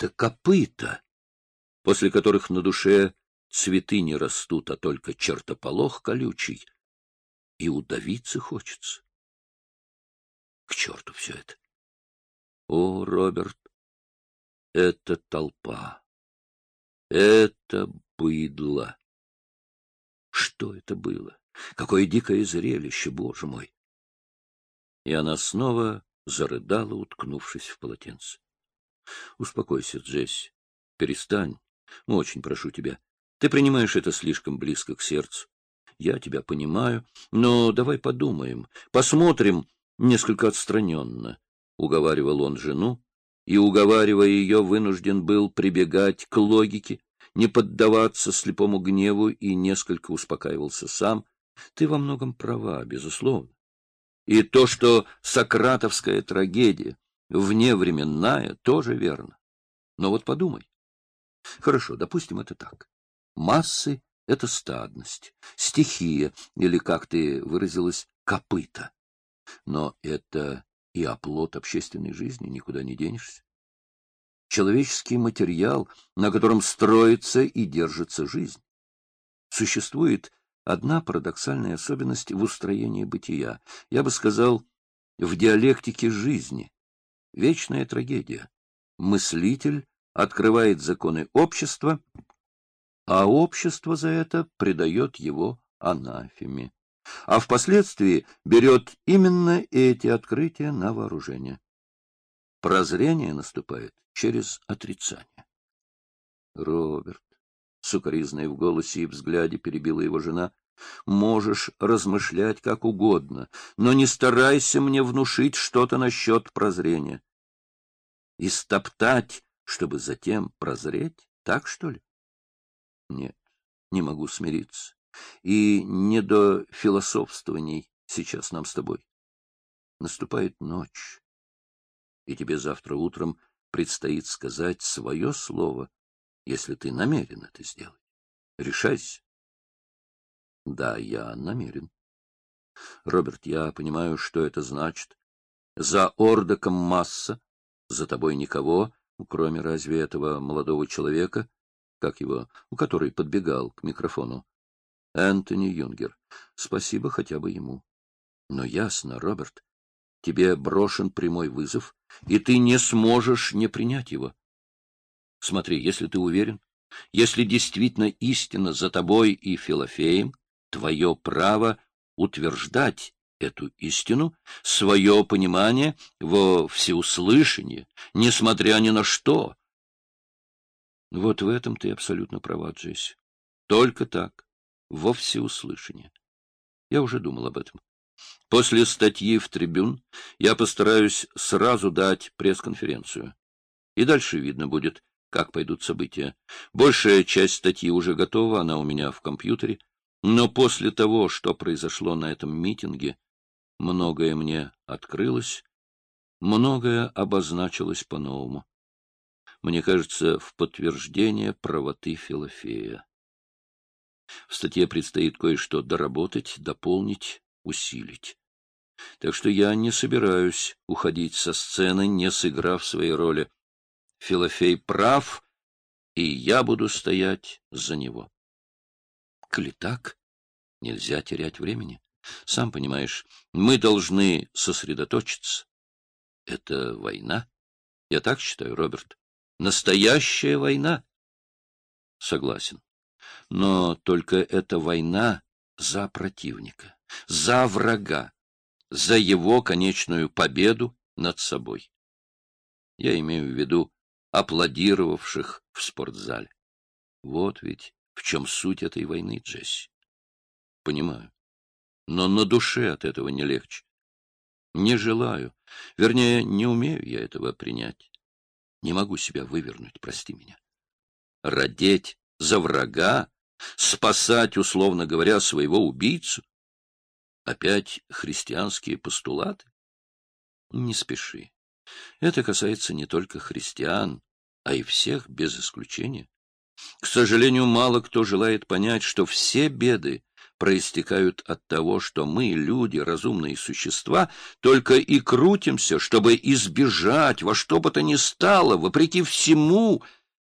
Это копыта, после которых на душе цветы не растут, а только чертополох колючий, и удавиться хочется. К черту все это! О, Роберт, это толпа, это быдло. Что это было? Какое дикое зрелище, боже мой! И она снова зарыдала, уткнувшись в полотенце. — Успокойся, Джесси. Перестань. Очень прошу тебя. Ты принимаешь это слишком близко к сердцу. Я тебя понимаю, но давай подумаем, посмотрим несколько отстраненно, — уговаривал он жену, и, уговаривая ее, вынужден был прибегать к логике, не поддаваться слепому гневу и несколько успокаивался сам. Ты во многом права, безусловно. И то, что сократовская трагедия вневременная, тоже верно. Но вот подумай. Хорошо, допустим, это так. Массы — это стадность, стихия, или, как ты выразилась, копыта. Но это и оплот общественной жизни, никуда не денешься. Человеческий материал, на котором строится и держится жизнь. Существует одна парадоксальная особенность в устроении бытия. Я бы сказал, в диалектике жизни. Вечная трагедия. Мыслитель открывает законы общества, а общество за это предает его анафеме. А впоследствии берет именно эти открытия на вооружение. Прозрение наступает через отрицание. Роберт, сукоризной в голосе и взгляде перебила его жена, можешь размышлять как угодно, но не старайся мне внушить что-то насчет прозрения. И стоптать, чтобы затем прозреть, так что ли? Нет, не могу смириться. И не до философствований сейчас нам с тобой. Наступает ночь, и тебе завтра утром предстоит сказать свое слово, если ты намерен это сделать. Решайся. Да, я намерен. Роберт, я понимаю, что это значит. За Ордоком масса, за тобой никого, кроме разве этого молодого человека, как его, у которой подбегал к микрофону. Энтони Юнгер. Спасибо хотя бы ему. Но ясно, Роберт, тебе брошен прямой вызов, и ты не сможешь не принять его. Смотри, если ты уверен, если действительно истина за тобой и Филофеем, твое право утверждать эту истину, свое понимание во всеуслышание, несмотря ни на что. Вот в этом ты абсолютно права, Джесси. Только так, во всеуслышание. Я уже думал об этом. После статьи в «Трибюн» я постараюсь сразу дать пресс-конференцию. И дальше видно будет, как пойдут события. Большая часть статьи уже готова, она у меня в компьютере. Но после того, что произошло на этом митинге, многое мне открылось, многое обозначилось по-новому. Мне кажется, в подтверждение правоты Филофея. В статье предстоит кое-что доработать, дополнить, усилить. Так что я не собираюсь уходить со сцены, не сыграв своей роли. Филофей прав, и я буду стоять за него. Коли так, нельзя терять времени. Сам понимаешь, мы должны сосредоточиться. Это война? Я так считаю, Роберт. Настоящая война. Согласен. Но только это война за противника, за врага, за его конечную победу над собой. Я имею в виду аплодировавших в спортзале. Вот ведь в чем суть этой войны, Джесси. Понимаю. Но на душе от этого не легче. Не желаю, вернее, не умею я этого принять. Не могу себя вывернуть, прости меня. Родеть за врага, спасать, условно говоря, своего убийцу? Опять христианские постулаты? Не спеши. Это касается не только христиан, а и всех без исключения. К сожалению, мало кто желает понять, что все беды проистекают от того, что мы, люди, разумные существа, только и крутимся, чтобы избежать во что бы то ни стало, вопреки всему,